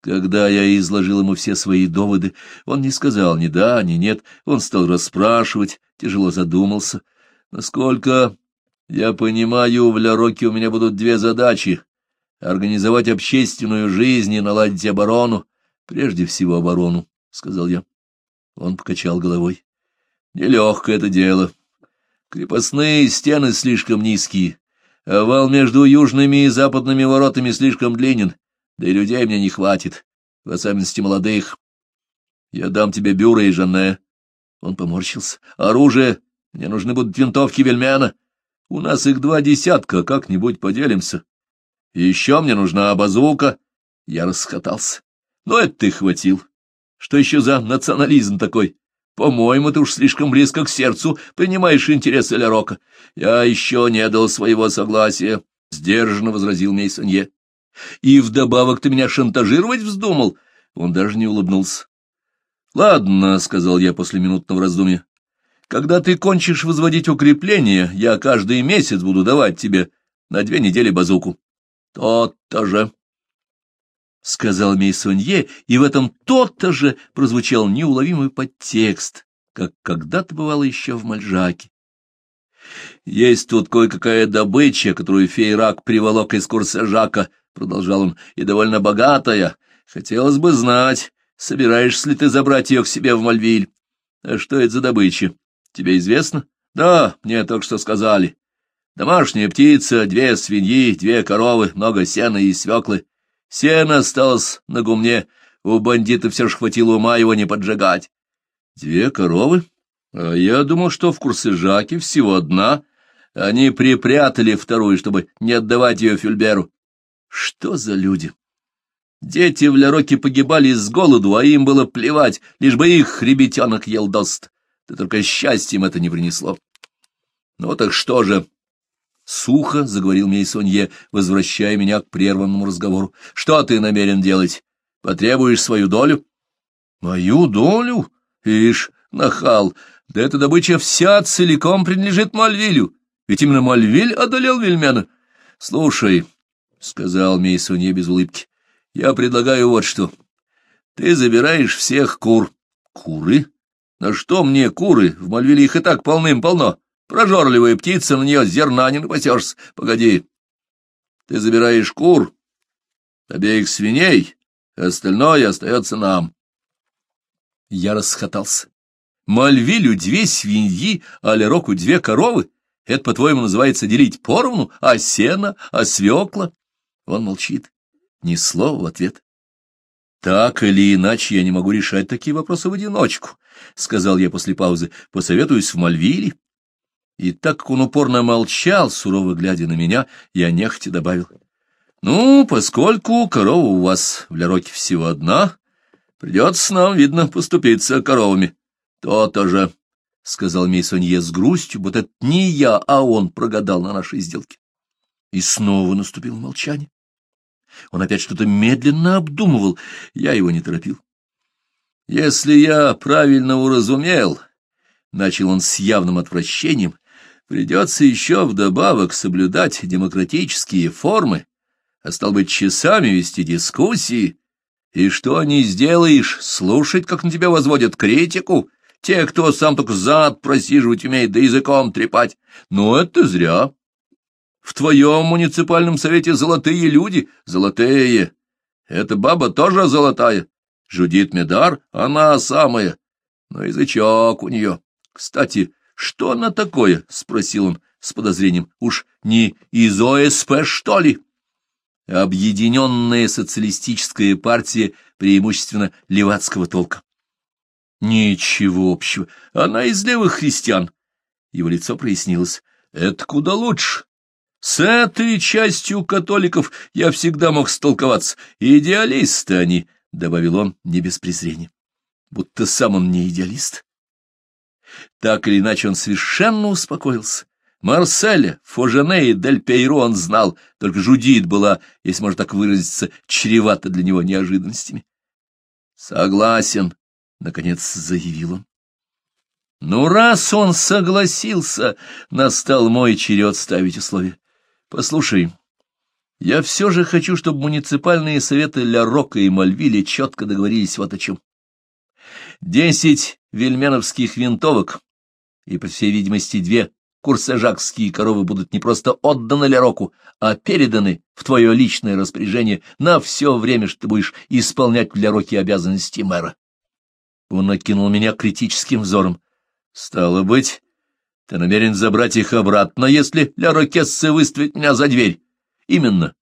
Когда я изложил ему все свои доводы, он не сказал ни да, ни нет, он стал расспрашивать, тяжело задумался. Насколько я понимаю, в Ляроке у меня будут две задачи — организовать общественную жизнь и наладить оборону. Прежде всего оборону, — сказал я. Он покачал головой. Нелегкое это дело. Крепостные стены слишком низкие, а вал между южными и западными воротами слишком длинен. Да и людей мне не хватит, в особенности молодых. Я дам тебе бюро и Жанне. Он поморщился. Оружие! Мне нужны будут винтовки Вельмяна. У нас их два десятка, как-нибудь поделимся. И еще мне нужна обозвука. Я расхотался. Ну это ты хватил. Что еще за национализм такой? По-моему, ты уж слишком близко к сердцу принимаешь интересы Ля Я еще не дал своего согласия, — сдержанно возразил Мейсонье. И вдобавок ты меня шантажировать вздумал? Он даже не улыбнулся. — Ладно, — сказал я после минутного раздумья. — Когда ты кончишь возводить укрепление, я каждый месяц буду давать тебе на две недели базуку. То-то же, — сказал Мейсонье, и в этом «то-то же» прозвучал неуловимый подтекст, как когда-то бывало еще в Мальжаке. Есть тут кое-какая добыча, которую фейрак приволок из курса Жака, — продолжал он, — и довольно богатая. Хотелось бы знать, собираешься ли ты забрать ее к себе в Мальвиль. А что это за добыча? Тебе известно? Да, мне только что сказали. Домашняя птица, две свиньи, две коровы, много сена и свеклы. Сено осталось на гумне, у бандита все же хватило ума его не поджигать. Две коровы? А я думал, что в курсе Жаки всего одна. Они припрятали вторую, чтобы не отдавать ее Фюльберу. Что за люди? Дети в Лероке погибали с голоду, а им было плевать, лишь бы их ребятенок ел дост. Да только счастьем это не принесло. Ну так что же? Сухо заговорил Мейсонье, возвращая меня к прерванному разговору. Что ты намерен делать? Потребуешь свою долю? Мою долю? Ишь, нахал, да эта добыча вся целиком принадлежит Мальвилю. Ведь именно Мальвиль одолел Вильмена. Слушай, — сказал Мейсунье без улыбки. — Я предлагаю вот что. Ты забираешь всех кур. — Куры? На что мне куры? В Мальвиле их и так полным-полно. Прожорливая птица, на нее зерна не напасешься. Погоди. Ты забираешь кур, обеих свиней, остальное остается нам. Я расхотался. Мальвилю две свиньи, а Лероку две коровы. Это, по-твоему, называется делить поровну, а сено, а свекла? Он молчит. Ни слова в ответ. «Так или иначе я не могу решать такие вопросы в одиночку», — сказал я после паузы. «Посоветуюсь в Мальвире. И так как он упорно молчал, сурово глядя на меня, я нехотя добавил. «Ну, поскольку корова у вас в Ляроке всего одна, придется нам, видно, поступиться коровами». «То-то же», — сказал Мейсонье с грустью, будто это не я, а он прогадал на нашей сделке. И снова наступило молчание. Он опять что-то медленно обдумывал. Я его не торопил. «Если я правильно уразумел», — начал он с явным отвращением, — «придется еще вдобавок соблюдать демократические формы, а стал быть часами вести дискуссии. И что не сделаешь, слушать, как на тебя возводят критику?» Те, кто сам только зад просиживать умеет, да языком трепать. Но это зря. В твоем муниципальном совете золотые люди, золотые. Эта баба тоже золотая. Жудит Медар, она самая. Ну Но язычок у нее. Кстати, что она такое? — спросил он с подозрением. — Уж не из ОСП, что ли? Объединенная социалистическая партия преимущественно левацкого толка. Ничего общего. Она из левых христиан. Его лицо прояснилось. Это куда лучше. С этой частью католиков я всегда мог столковаться. Идеалисты они, — добавил он не без презрения. Будто сам он не идеалист. Так или иначе он совершенно успокоился. Марселя, Фожене и Дель Пейро он знал, только Жудит была, если можно так выразиться, чревата для него неожиданностями. «Согласен», — наконец заявил он. «Ну, раз он согласился, настал мой черед ставить условия. Послушай, я все же хочу, чтобы муниципальные советы Ля Рока и Мальвили четко договорились вот о чем. Десять вельменовских винтовок и, по всей видимости, две курсажакские коровы будут не просто отданы Ля Року, а переданы в твое личное распоряжение на все время, что ты будешь исполнять в Ля Роке обязанности мэра. Он окинул меня критическим взором. Стало быть, ты намерен забрать их обратно, если для рокессы меня за дверь. Именно.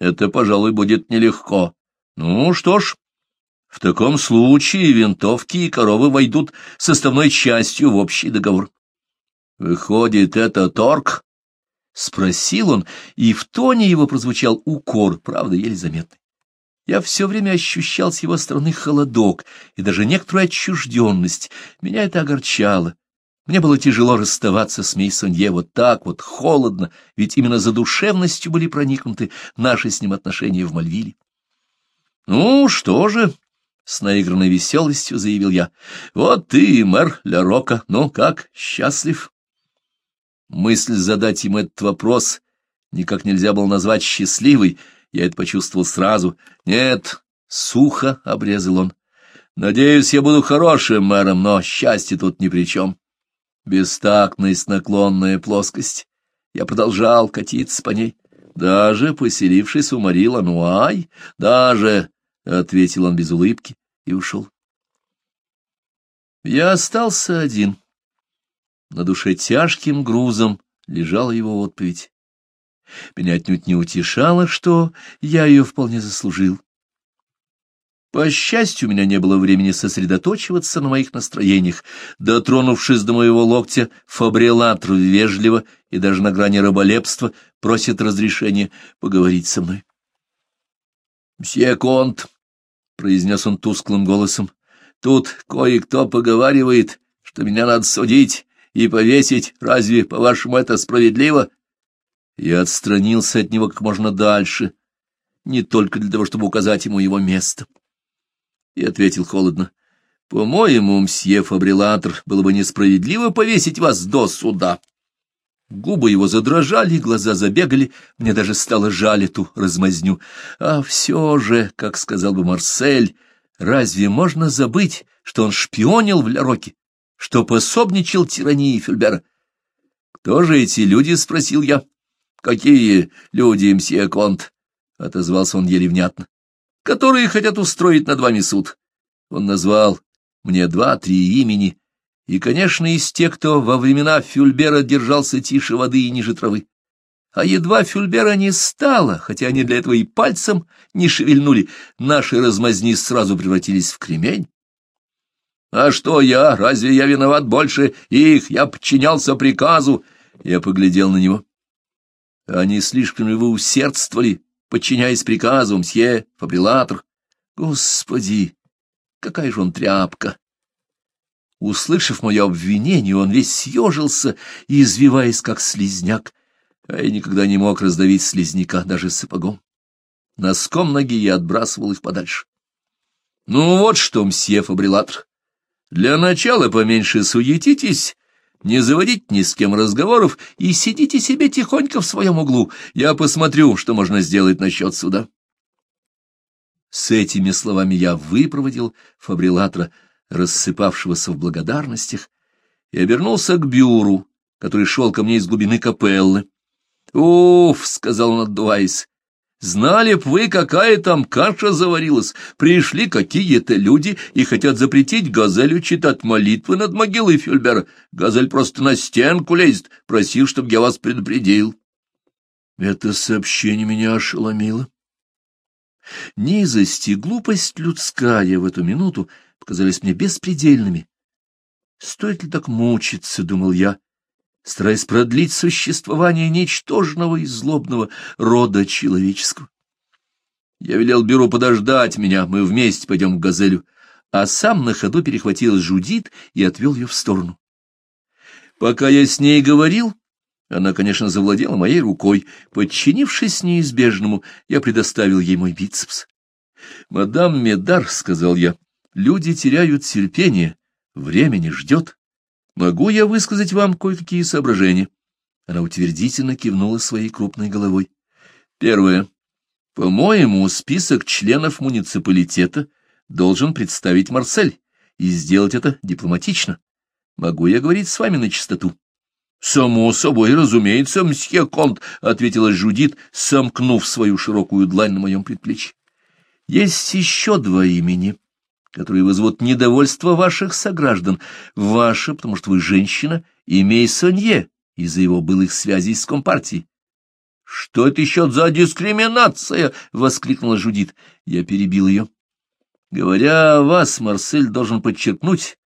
Это, пожалуй, будет нелегко. Ну что ж, в таком случае винтовки и коровы войдут составной частью в общий договор. Выходит, это торг? — спросил он, и в тоне его прозвучал укор, правда, еле заметный. Я все время ощущал с его стороны холодок и даже некоторую отчужденность. Меня это огорчало, мне было тяжело расставаться с мисс Мейсонье вот так вот, холодно, ведь именно за душевностью были проникнуты наши с ним отношения в Мальвиле. «Ну, что же?» — с наигранной веселостью заявил я. «Вот ты, мэр Ля Рока, ну как, счастлив?» Мысль задать им этот вопрос никак нельзя было назвать счастливой, я это почувствовал сразу. «Нет», — сухо обрезал он. «Надеюсь, я буду хорошим мэром, но счастье тут ни при чем» бестактность, наклонная плоскость. Я продолжал катиться по ней. Даже поселившись, у уморил Ануай, даже, — ответил он без улыбки и ушел. Я остался один. На душе тяжким грузом лежала его отповедь. Меня отнюдь не утешало, что я ее вполне заслужил. По счастью, у меня не было времени сосредоточиваться на моих настроениях. Дотронувшись до моего локтя, Фабрилатр вежливо и даже на грани раболепства просит разрешения поговорить со мной. «Мсье Конт», — произнес он тусклым голосом, — «тут кое-кто поговаривает, что меня надо судить и повесить. Разве, по-вашему, это справедливо?» Я отстранился от него как можно дальше, не только для того, чтобы указать ему его место и ответил холодно. — По-моему, мсье Фабрилатор, было бы несправедливо повесить вас до суда. Губы его задрожали, глаза забегали, мне даже стало жаль эту размазню. А все же, как сказал бы Марсель, разве можно забыть, что он шпионил в Ляроке, что пособничал тирании Фюльбера? — Кто же эти люди? — спросил я. — Какие люди, мсье Конт? — отозвался он еле внятно которые хотят устроить над вами суд. Он назвал мне два-три имени, и, конечно, из тех, кто во времена Фюльбера держался тише воды и ниже травы. А едва Фюльбера не стало, хотя они для этого и пальцем не шевельнули, наши размазни сразу превратились в кремень. А что я? Разве я виноват больше их? Я подчинялся приказу. Я поглядел на него. Они слишком его усердствовали, подчиняясь приказу мсье Фабрилатр. Господи, какая же он тряпка! Услышав мое обвинение, он весь съежился и, извиваясь, как слизняк, а я никогда не мог раздавить слизняка даже сапогом. Носком ноги я отбрасывал их подальше. Ну вот что, мсье Фабрилатр, для начала поменьше суетитесь не заводить ни с кем разговоров и сидите себе тихонько в своем углу. Я посмотрю, что можно сделать насчет суда. С этими словами я выпроводил фабрилатора, рассыпавшегося в благодарностях, и обернулся к Бюру, который шел ко мне из глубины капеллы. «Уф!» — сказал он, отдуваясь. Знали б вы, какая там каша заварилась, пришли какие-то люди и хотят запретить Газелю читать молитвы над могилой Фюльбера. Газель просто на стенку лезет, просил, чтобы я вас предупредил. Это сообщение меня ошеломило. Низость и глупость людская в эту минуту показались мне беспредельными. Стоит ли так мучиться, — думал я, стараясь продлить существование ничтожного и злобного рода человеческого. Я велел бюро подождать меня, мы вместе пойдем к газелю, а сам на ходу перехватил Жудит и отвел ее в сторону. Пока я с ней говорил, она, конечно, завладела моей рукой. Подчинившись неизбежному, я предоставил ей мой бицепс. «Мадам Медар», — сказал я, — «люди теряют терпение, время не ждет. Могу я высказать вам кое-какие соображения? Она утвердительно кивнула своей крупной головой. Первое. По-моему, список членов муниципалитета должен представить Марсель, и сделать это дипломатично. Могу я говорить с вами на чистоту? — Само собой, разумеется, мсье Конт, — ответила Жудит, сомкнув свою широкую длань на моем предплечье. — Есть еще два имени, которые вызовут недовольство ваших сограждан, ваше, потому что вы женщина, и Мейсонье из-за его былых связей с Компартией. — Что это еще за дискриминация? — воскликнула Жудит. Я перебил ее. — Говоря о вас, Марсель должен подчеркнуть,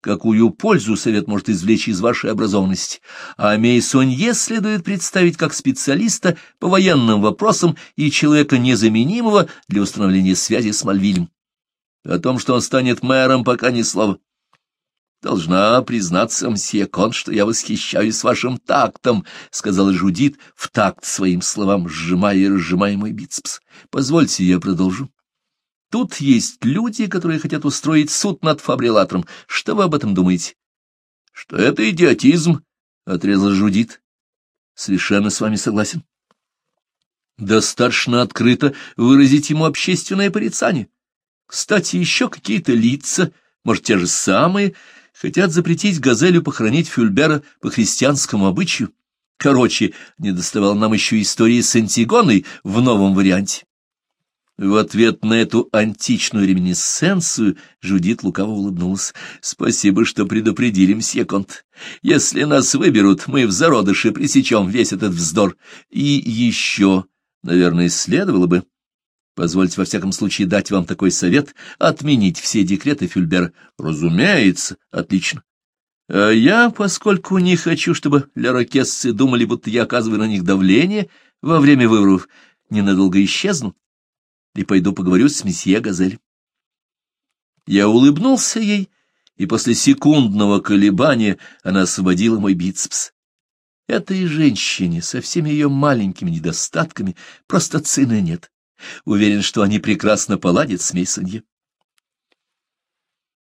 какую пользу совет может извлечь из вашей образованности, а Мейсонье следует представить как специалиста по военным вопросам и человека незаменимого для установления связи с Мальвилем. О том, что он станет мэром, пока ни слова. «Должна признаться, мсье Кон, что я восхищаюсь вашим тактом», — сказала Жудит в такт своим словам, сжимая и разжимая мой бицепс. «Позвольте, я продолжу. Тут есть люди, которые хотят устроить суд над фабрилатором. Что вы об этом думаете?» «Что это идиотизм», — отрезала Жудит. «Совершенно с вами согласен». «Достаточно открыто выразить ему общественное порицание». Кстати, еще какие-то лица, может, те же самые, хотят запретить Газелю похоронить Фюльбера по христианскому обычаю. Короче, не доставал нам еще истории с Антигоной в новом варианте. В ответ на эту античную реминесценцию Жудит лукаво улыбнулась. «Спасибо, что предупредили, мсье Если нас выберут, мы в зародыше пресечем весь этот вздор. И еще, наверное, следовало бы...» Позвольте, во всяком случае, дать вам такой совет — отменить все декреты Фюльбера. Разумеется, отлично. А я, поскольку не хочу, чтобы лярокесцы думали, будто я оказываю на них давление во время выборов, ненадолго исчезну и пойду поговорю с месье Газель. Я улыбнулся ей, и после секундного колебания она освободила мой бицепс. Этой женщине со всеми ее маленькими недостатками просто цены нет. Уверен, что они прекрасно поладят с Мейсонье.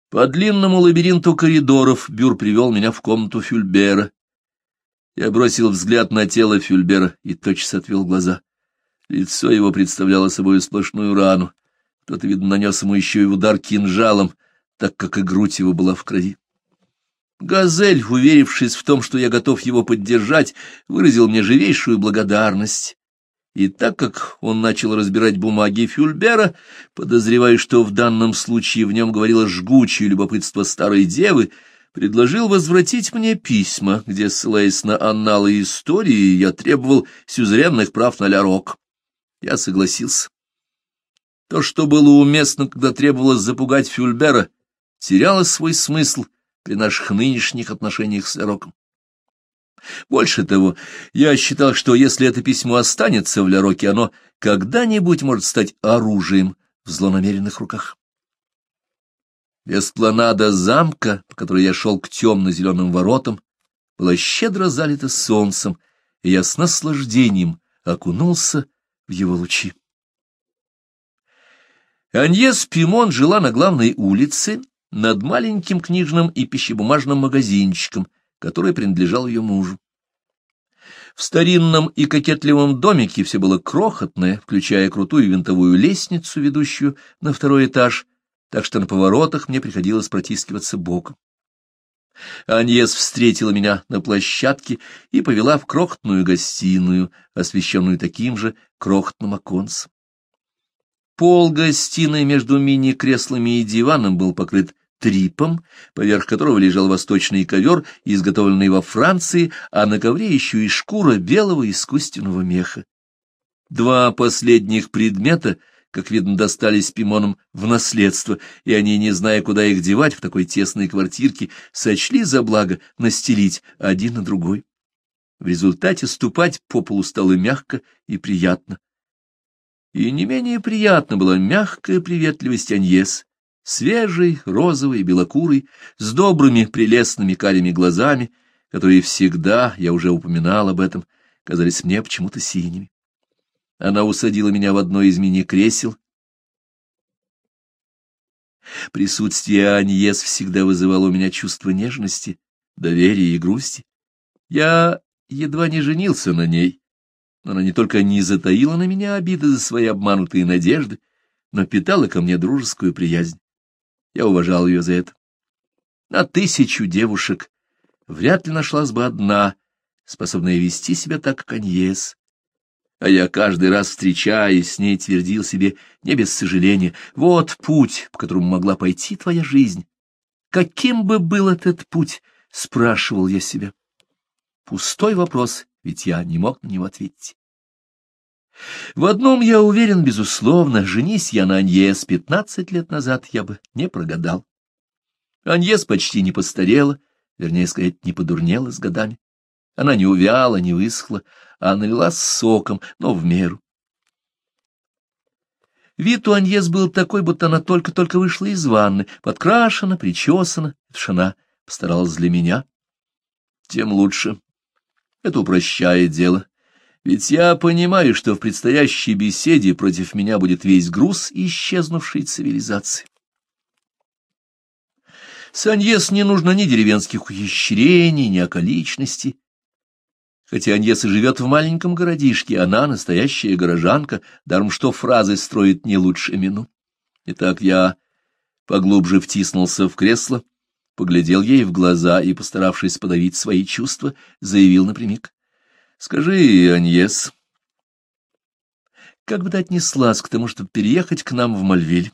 По длинному лабиринту коридоров Бюр привел меня в комнату Фюльбера. Я бросил взгляд на тело Фюльбера и тотчас отвел глаза. Лицо его представляло собой сплошную рану. Кто-то, видно, нанес ему еще и удар кинжалом, так как и грудь его была в крови. Газель, уверившись в том, что я готов его поддержать, выразил мне живейшую благодарность и так как он начал разбирать бумаги Фюльбера, подозревая, что в данном случае в нем говорило жгучее любопытство старой девы, предложил возвратить мне письма, где, ссылаясь на анналы истории, я требовал сюзеренных прав на лярок. Я согласился. То, что было уместно, когда требовалось запугать Фюльбера, теряло свой смысл при наших нынешних отношениях с ляроком. Больше того, я считал, что если это письмо останется в Ляроке, оно когда-нибудь может стать оружием в злонамеренных руках. Эспланада замка, по которой я шел к темно-зеленым воротам, была щедро залита солнцем, и я с наслаждением окунулся в его лучи. Аньес Пимон жила на главной улице над маленьким книжным и пищебумажным магазинчиком — который принадлежал ее мужу. В старинном и кокетливом домике все было крохотное, включая крутую винтовую лестницу, ведущую на второй этаж, так что на поворотах мне приходилось протискиваться боком. Аньес встретила меня на площадке и повела в крохотную гостиную, освещенную таким же крохотным оконцем. Пол гостиной между мини-креслами и диваном был покрыт трипом, поверх которого лежал восточный ковер, изготовленный во Франции, а на ковре еще и шкура белого искусственного меха. Два последних предмета, как видно, достались Пимонам в наследство, и они, не зная, куда их девать в такой тесной квартирке, сочли за благо настелить один на другой. В результате ступать по полу стало мягко и приятно. И не менее приятно была мягкая приветливость Аньес, Свежий, розовый, белокурый, с добрыми, прелестными карими глазами, которые всегда, я уже упоминал об этом, казались мне почему-то синими. Она усадила меня в одно из мини-кресел. Присутствие Аньес всегда вызывало у меня чувство нежности, доверия и грусти. Я едва не женился на ней, но она не только не затаила на меня обиды за свои обманутые надежды, но питала ко мне дружескую приязнь. Я уважал ее за это. На тысячу девушек вряд ли нашлась бы одна, способная вести себя так, как Аньес. А я каждый раз, встречаясь с ней, твердил себе, не без сожаления, вот путь, по которому могла пойти твоя жизнь. Каким бы был этот путь, спрашивал я себя. Пустой вопрос, ведь я не мог на него ответить. В одном я уверен, безусловно, женись я на Аньес пятнадцать лет назад, я бы не прогадал. Аньес почти не постарела, вернее сказать, не подурнела с годами. Она не увяла, не высохла, а налила соком, но в меру. Вид у Аньес был такой, будто она только-только вышла из ванны, подкрашена, причесана, шана, постаралась для меня. Тем лучше. Это упрощает дело. Ведь я понимаю, что в предстоящей беседе против меня будет весь груз исчезнувшей цивилизации. Саньес не нужно ни деревенских ухищрений, ни околичности. Хотя Аньеса живет в маленьком городишке, она настоящая горожанка, даром что фразы строит не лучше мину. Итак, я поглубже втиснулся в кресло, поглядел ей в глаза и, постаравшись подавить свои чувства, заявил напрямик. Скажи, Аньес, как бы ты отнеслась к тому, чтобы переехать к нам в Мальвиль?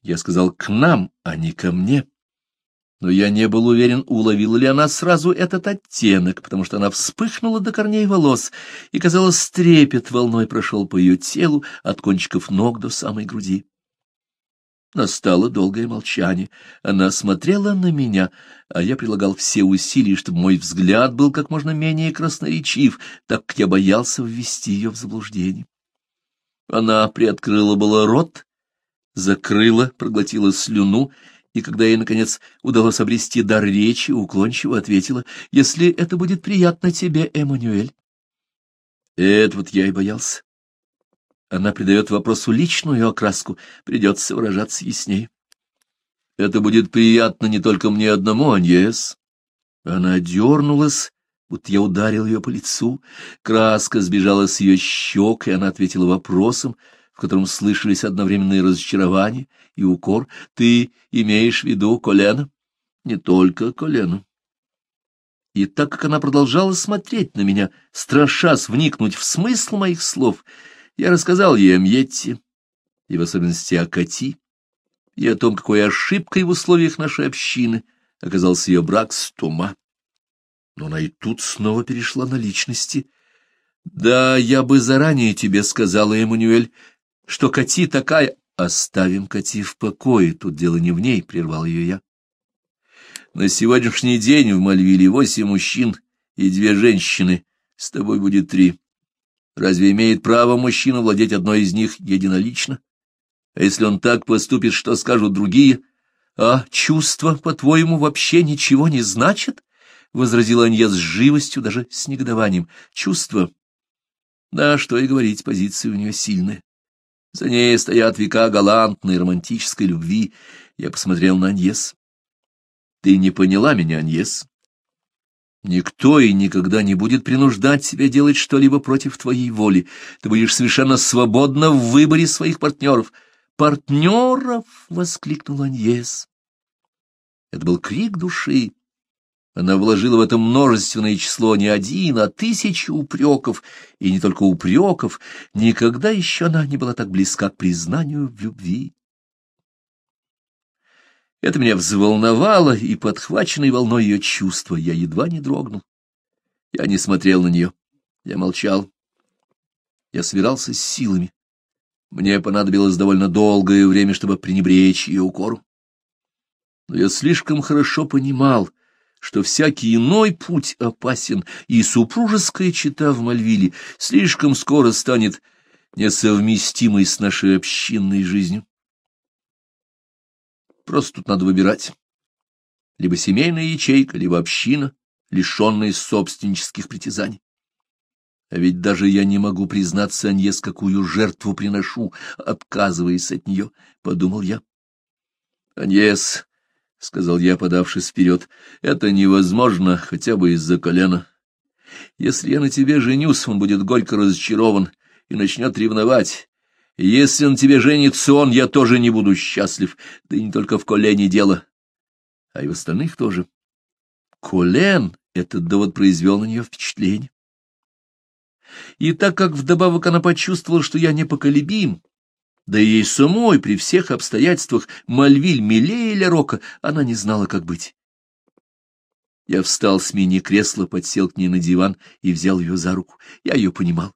Я сказал «к нам», а не «ко мне». Но я не был уверен, уловила ли она сразу этот оттенок, потому что она вспыхнула до корней волос, и, казалось, трепет волной прошел по ее телу от кончиков ног до самой груди. Настало долгое молчание. Она смотрела на меня, а я прилагал все усилия, чтобы мой взгляд был как можно менее красноречив, так как я боялся ввести ее в заблуждение. Она приоткрыла было рот, закрыла, проглотила слюну, и когда ей, наконец, удалось обрести дар речи, уклончиво ответила, «Если это будет приятно тебе, Эммануэль». Это вот я и боялся. Она придает вопросу личную окраску, придется выражаться яснее. Это будет приятно не только мне одному, Аньес. Она дернулась, будто я ударил ее по лицу. Краска сбежала с ее щек, и она ответила вопросом, в котором слышались одновременные разочарования и укор. «Ты имеешь в виду колено?» «Не только колено». И так как она продолжала смотреть на меня, страшась вникнуть в смысл моих слов, — я рассказал ей о Мьетте, и в особенности о Кати, и о том, какой ошибкой в условиях нашей общины оказался ее брак с Тома. Но она и тут снова перешла на личности. «Да, я бы заранее тебе сказала, Эммануэль, что Кати такая...» «Оставим Кати в покое, тут дело не в ней», — прервал ее я. «На сегодняшний день в Мальвиле восемь мужчин и две женщины, с тобой будет три». Разве имеет право мужчина владеть одной из них единолично? А если он так поступит, что скажут другие? А чувства, по-твоему, вообще ничего не значит? Возразила Анья с живостью, даже с негодованием. Чувства? Да, что и говорить, позиции у нее сильные. За ней стоят века галантной романтической любви. Я посмотрел на Аньес. Ты не поняла меня, Аньес. Никто и никогда не будет принуждать тебя делать что-либо против твоей воли. Ты будешь совершенно свободна в выборе своих партнеров. «Партнеров!» — воскликнул Аньес. Это был крик души. Она вложила в это множественное число не один, а тысячи упреков, и не только упреков, никогда еще она не была так близка к признанию в любви. Это меня взволновало, и, подхваченной волной ее чувства, я едва не дрогнул. Я не смотрел на нее. Я молчал. Я собирался с силами. Мне понадобилось довольно долгое время, чтобы пренебречь ее укору. Но я слишком хорошо понимал, что всякий иной путь опасен, и супружеская чета в Мальвиле слишком скоро станет несовместимой с нашей общинной жизнью. Просто тут надо выбирать. Либо семейная ячейка, либо община, лишенная собственнических притязаний. А ведь даже я не могу признаться Аньес, какую жертву приношу, отказываясь от нее, — подумал я. — Аньес, — сказал я, подавшись вперед, — это невозможно, хотя бы из-за колена. Если я на тебе женюсь, он будет горько разочарован и начнет ревновать. Если на тебе женится он, я тоже не буду счастлив. Да и не только в колене дело, а и в остальных тоже. Колен этот довод произвел на нее впечатление. И так как вдобавок она почувствовала, что я непоколебим, да и ей самой при всех обстоятельствах Мальвиль милее Лерока, она не знала, как быть. Я встал с мини-кресла, подсел к ней на диван и взял ее за руку. Я ее понимал.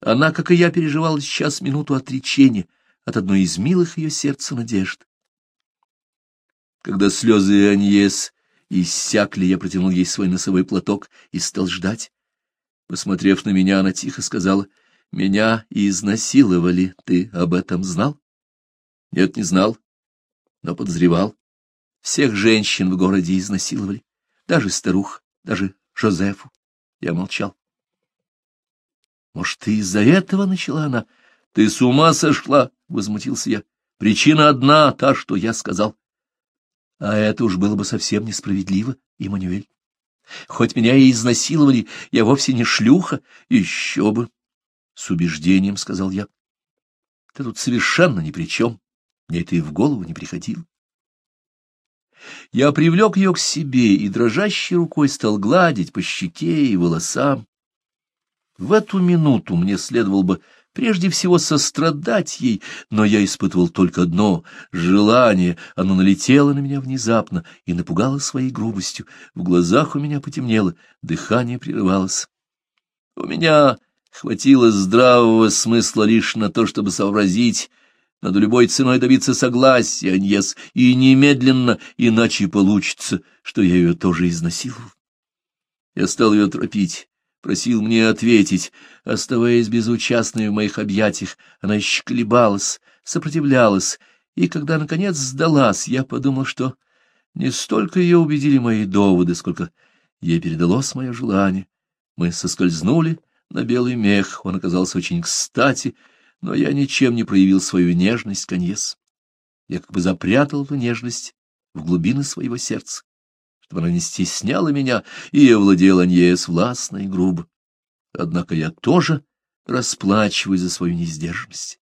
Она, как и я, переживала сейчас минуту отречения от одной из милых ее сердца надежд. Когда слезы Аньес иссякли, я протянул ей свой носовой платок и стал ждать. Посмотрев на меня, она тихо сказала, — Меня изнасиловали, ты об этом знал? — Нет, не знал, но подозревал. Всех женщин в городе изнасиловали, даже старух, даже Жозефу. Я молчал. Может, ты из-за этого начала она? Ты с ума сошла, — возмутился я. Причина одна, та, что я сказал. А это уж было бы совсем несправедливо, Эммануэль. Хоть меня и изнасиловали, я вовсе не шлюха, еще бы. С убеждением, — сказал я. Ты тут совершенно ни при чем. Мне это и в голову не приходило. Я привлек ее к себе и дрожащей рукой стал гладить по щеке и волосам, в эту минуту мне следовало бы прежде всего сострадать ей, но я испытывал только одно — желание. Оно налетело на меня внезапно и напугало своей грубостью. В глазах у меня потемнело, дыхание прерывалось. У меня хватило здравого смысла лишь на то, чтобы сообразить, надо любой ценой добиться согласия, Аньес, и немедленно, иначе получится, что я ее тоже изнасиловал. Я стал ее торопить просил мне ответить. Оставаясь безучастной в моих объятиях, она еще колебалась, сопротивлялась, и когда, наконец, сдалась, я подумал, что не столько ее убедили мои доводы, сколько ей передалось мое желание. Мы соскользнули на белый мех, он оказался очень кстати, но я ничем не проявил свою нежность, конец. Я как бы запрятал эту нежность в глубины своего сердца чтобы она не стесняла меня, и овладел Аньес властно и грубо. Однако я тоже расплачиваюсь за свою несдержанность.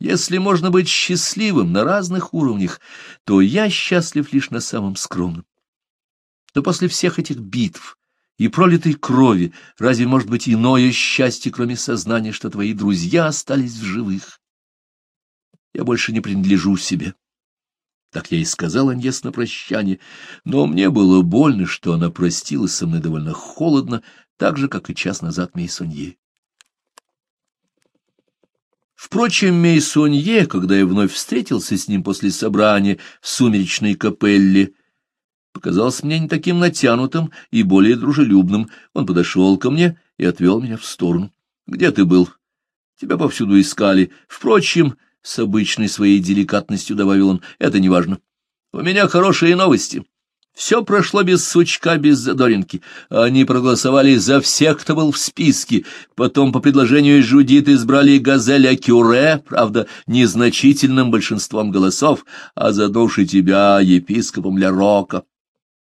Если можно быть счастливым на разных уровнях, то я счастлив лишь на самом скромном. Но после всех этих битв и пролитой крови разве может быть иное счастье, кроме сознания, что твои друзья остались в живых? Я больше не принадлежу себе. Так я и сказал Аньес на прощание, но мне было больно, что она простилась со мной довольно холодно, так же, как и час назад Мейсонье. Впрочем, Мейсонье, когда я вновь встретился с ним после собрания в сумеречной капелле, показался мне не таким натянутым и более дружелюбным. Он подошел ко мне и отвел меня в сторону. — Где ты был? Тебя повсюду искали. Впрочем, —— с обычной своей деликатностью добавил он, — это неважно. — У меня хорошие новости. Все прошло без сучка, без задоринки. Они проголосовали за всех, кто был в списке. Потом по предложению Жудит избрали Газеля Кюре, правда, незначительным большинством голосов, а задуши тебя епископом лярока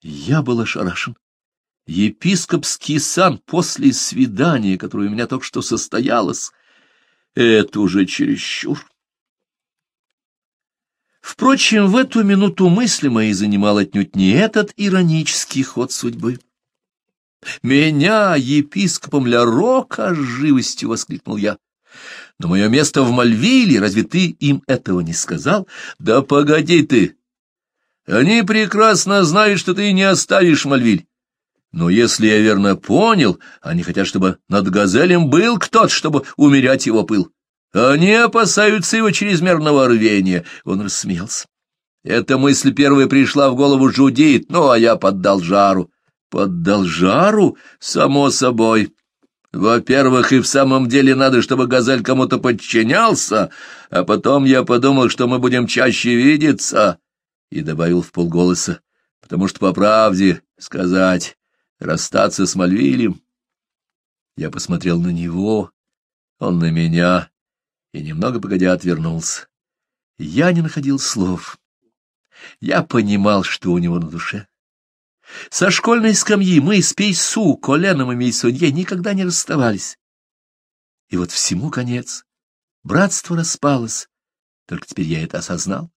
Я был ошарашен. Епископский сан после свидания, которое у меня только что состоялось, это уже чересчур. Впрочем, в эту минуту мысли мои занимал отнюдь не этот иронический ход судьбы. «Меня, епископом Ля Рока, с живостью!» — воскликнул я. «Но мое место в Мальвиле, разве ты им этого не сказал?» «Да погоди ты! Они прекрасно знают, что ты не оставишь Мальвиль. Но если я верно понял, они хотят, чтобы над Газелем был кто-то, чтобы умерять его пыл. Они опасаются его чрезмерного рвения. Он рассмеялся. Эта мысль первая пришла в голову Джудит, ну, а я поддал жару. Поддал жару? Само собой. Во-первых, и в самом деле надо, чтобы Газель кому-то подчинялся, а потом я подумал, что мы будем чаще видеться, и добавил в полголоса, потому что, по правде сказать, расстаться с Мальвилем... Я посмотрел на него, он на меня, и немного погодя отвернулся. Я не находил слов. Я понимал, что у него на душе. Со школьной скамьи мы с Пейсу, Коленом и Мейсонье никогда не расставались. И вот всему конец. Братство распалось. Только теперь я это осознал.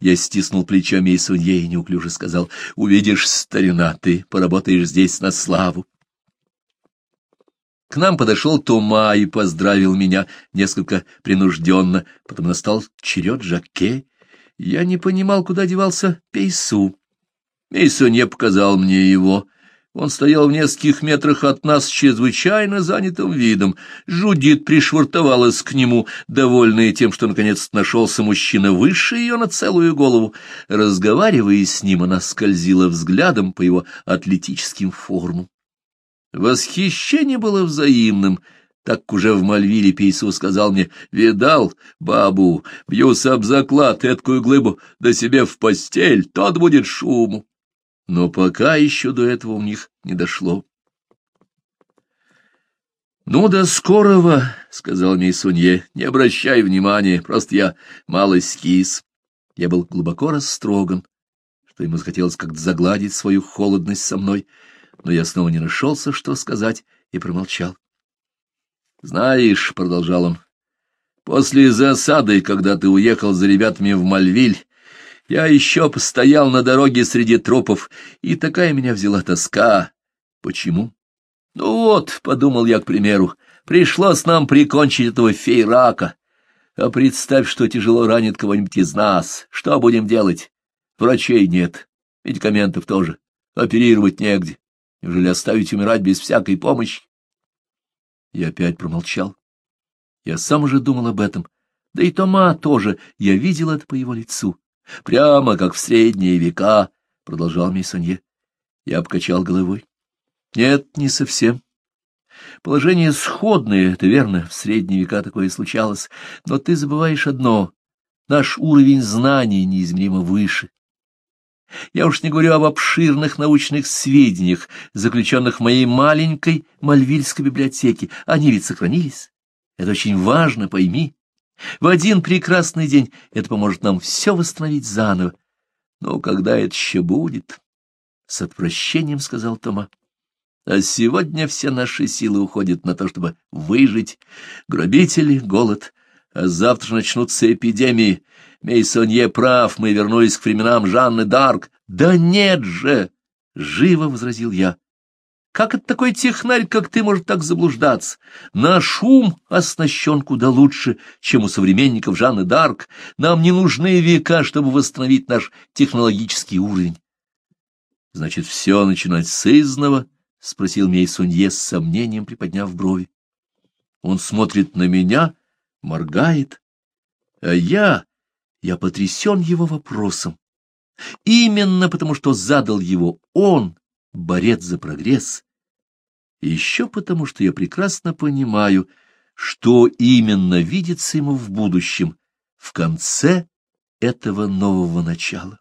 Я стиснул плечо Мейсунье и неуклюже сказал, «Увидишь, старина, ты поработаешь здесь на славу». К нам подошел Тома и поздравил меня несколько принужденно, потом настал черед Жаке. Я не понимал, куда девался Пейсу. Пейсу не показал мне его. Он стоял в нескольких метрах от нас с чрезвычайно занятым видом. Жудит пришвартовалась к нему, довольная тем, что наконец нашелся мужчина выше ее на целую голову. Разговаривая с ним, она скользила взглядом по его атлетическим формам. Восхищение было взаимным, так уже в Мальвиле Пейсу сказал мне, «Видал, бабу, бьюсь об заклад, эткую глыбу, да себе в постель, тот будет шуму». Но пока еще до этого у них не дошло. «Ну, до скорого», — сказал мне Мейсунье, — «не обращай внимания, просто я мало скис». Я был глубоко растроган, что ему захотелось как-то загладить свою холодность со мной — но я снова не нашелся, что сказать, и промолчал. — Знаешь, — продолжал он, — после засады, когда ты уехал за ребятами в Мальвиль, я еще постоял на дороге среди тропов, и такая меня взяла тоска. Почему? Ну вот, — подумал я, к примеру, — пришлось нам прикончить этого фейрака. А представь, что тяжело ранит кого-нибудь из нас. Что будем делать? Врачей нет, медикаментов тоже. Оперировать негде. Неужели оставить умирать без всякой помощи? Я опять промолчал. Я сам уже думал об этом. Да и Тома тоже. Я видел это по его лицу. Прямо как в средние века, — продолжал Мейсонье. Я обкачал головой. Нет, не совсем. Положение сходное, это верно, в средние века такое случалось. Но ты забываешь одно. Наш уровень знаний неизмеримо выше. Я уж не говорю об обширных научных сведениях, заключенных в моей маленькой Мальвильской библиотеке. Они ведь сохранились. Это очень важно, пойми. В один прекрасный день это поможет нам все восстановить заново. Но когда это еще будет? С отвращением сказал Тома. А сегодня все наши силы уходят на то, чтобы выжить. Грабители, голод. А завтра начнутся эпидемии. Мейсонье прав, мы вернулись к временам Жанны Д'Арк. Да нет же! — живо возразил я. Как это такой технарь, как ты, может так заблуждаться? Наш ум оснащен куда лучше, чем у современников Жанны Д'Арк. Нам не нужны века, чтобы восстановить наш технологический уровень. — Значит, все начинать с изного? — спросил Мейсонье с сомнением, приподняв брови. Он смотрит на меня, моргает, а я я потрясен его вопросом. Именно потому, что задал его он, борец за прогресс, и еще потому, что я прекрасно понимаю, что именно видится ему в будущем, в конце этого нового начала.